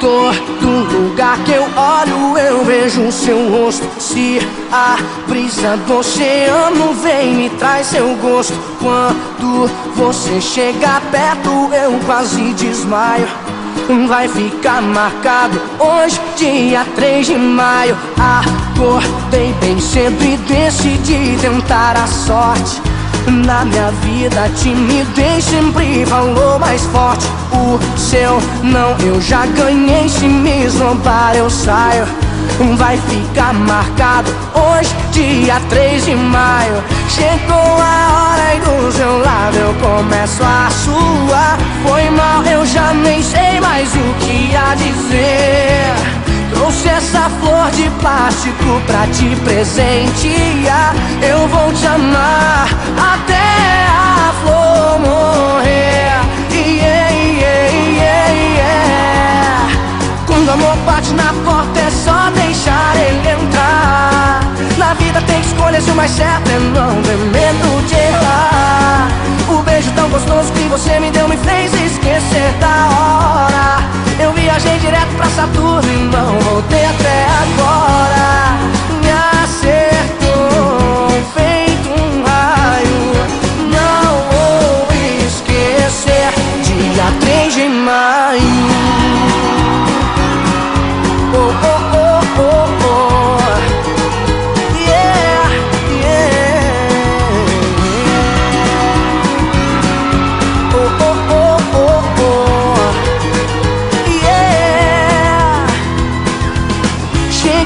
todo lugar que eu olho eu vejo seu rosto. Se a brisa do oceano vem me traz seu gosto. Quando você chega perto eu quase desmaio. Vai ficar marcado hoje, dia 3 de maio Acordei bem cedo e decidi tentar a sorte na minha vida, timidez sempre falou mais forte. O seu não, eu já ganhei. Se me esnobar, eu saio. Vai ficar marcado hoje, dia 3 de maio. Chegou a hora e do seu lado eu começo a suar. Foi mal, eu já nem sei mais o que a dizer. Essa flor de plástico pra te presentear. Eu vou te amar até a flor morrer. Yeah, yeah, yeah. Quando o amor bate na porta é só deixar ele entrar. Na vida tem escolhas e o mais certo é não ter medo de errar. O beijo tão gostoso que você me deu me fez esquecer da hora. Eu viajei direto pra Saturno e não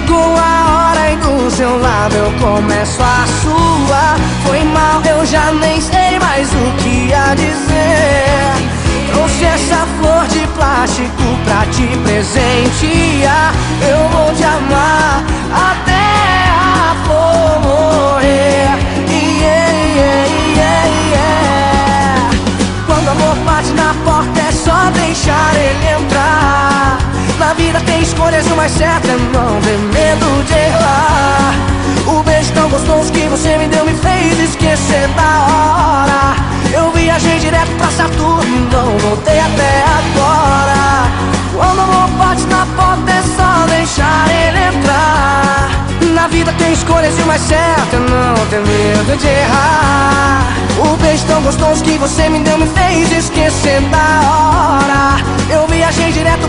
Chegou a hora e do seu lado eu começo a suar. Foi mal, eu já nem sei mais o que a dizer. Trouxe essa flor de plástico pra te presentear. Eu vou te amar até a flor morrer. Yeah, yeah, yeah. Quando o amor bate na porta é só deixar ele entrar. Na vida tem escolhas, o mais certo é não ter medo de errar. O beijo tão gostoso que você me deu me fez esquecer da hora. Eu viajei direto pra Saturno não voltei até agora. Quando o amor bate na porta é só deixar ele entrar. Na vida tem escolhas e o mais certo é não ter medo de errar. O beijo tão gostoso que você me deu me fez esquecer da hora. Eu viajei direto